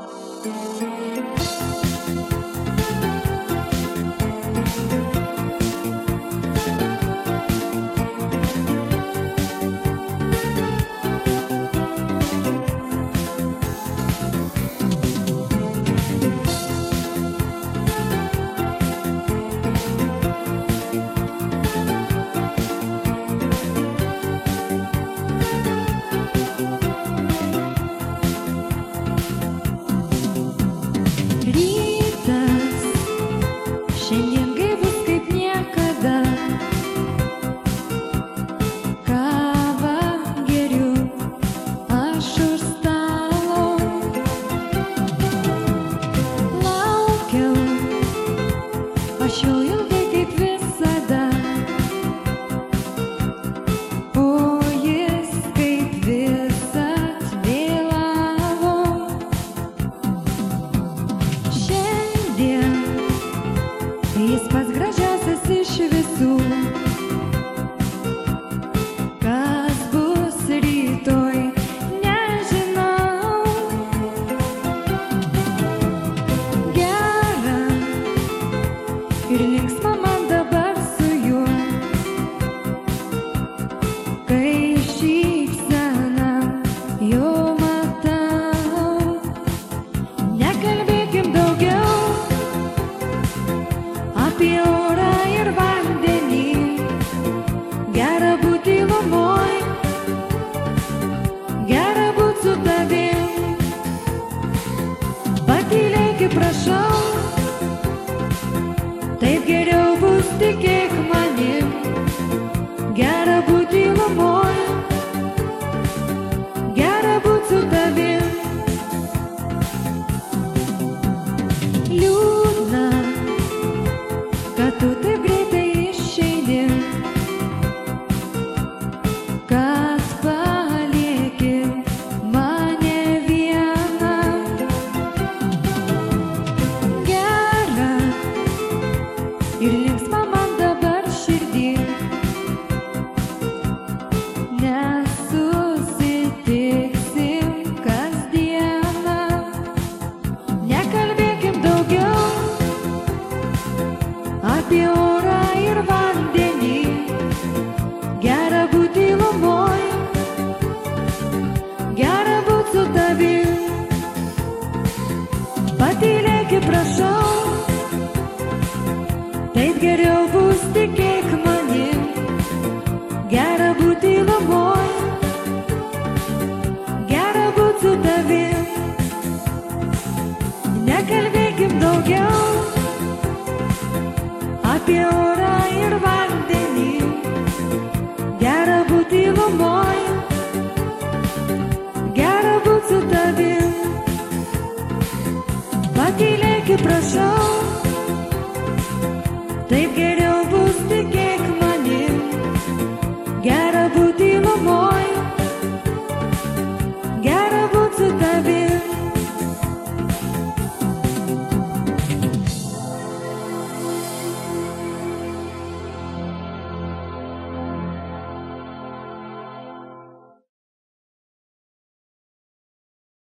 Thank you. atsiprašau, taip geriau bus tikėti. ir linksma man dabar širdį. Nesusitiksim kasdieną, nekalbėkim daugiau apie orą ir vandenį. Gera būti lomoj, gera būti su tavimi. Patylėki, prašau. daugiau apie orą ir vandenį, gera būti lomoj, gera būti su tavim. Pakylėki, prašau, taip gerai.